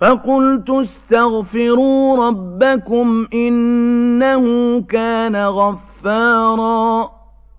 فقلت استغفروا ربكم إنه كان غفارا.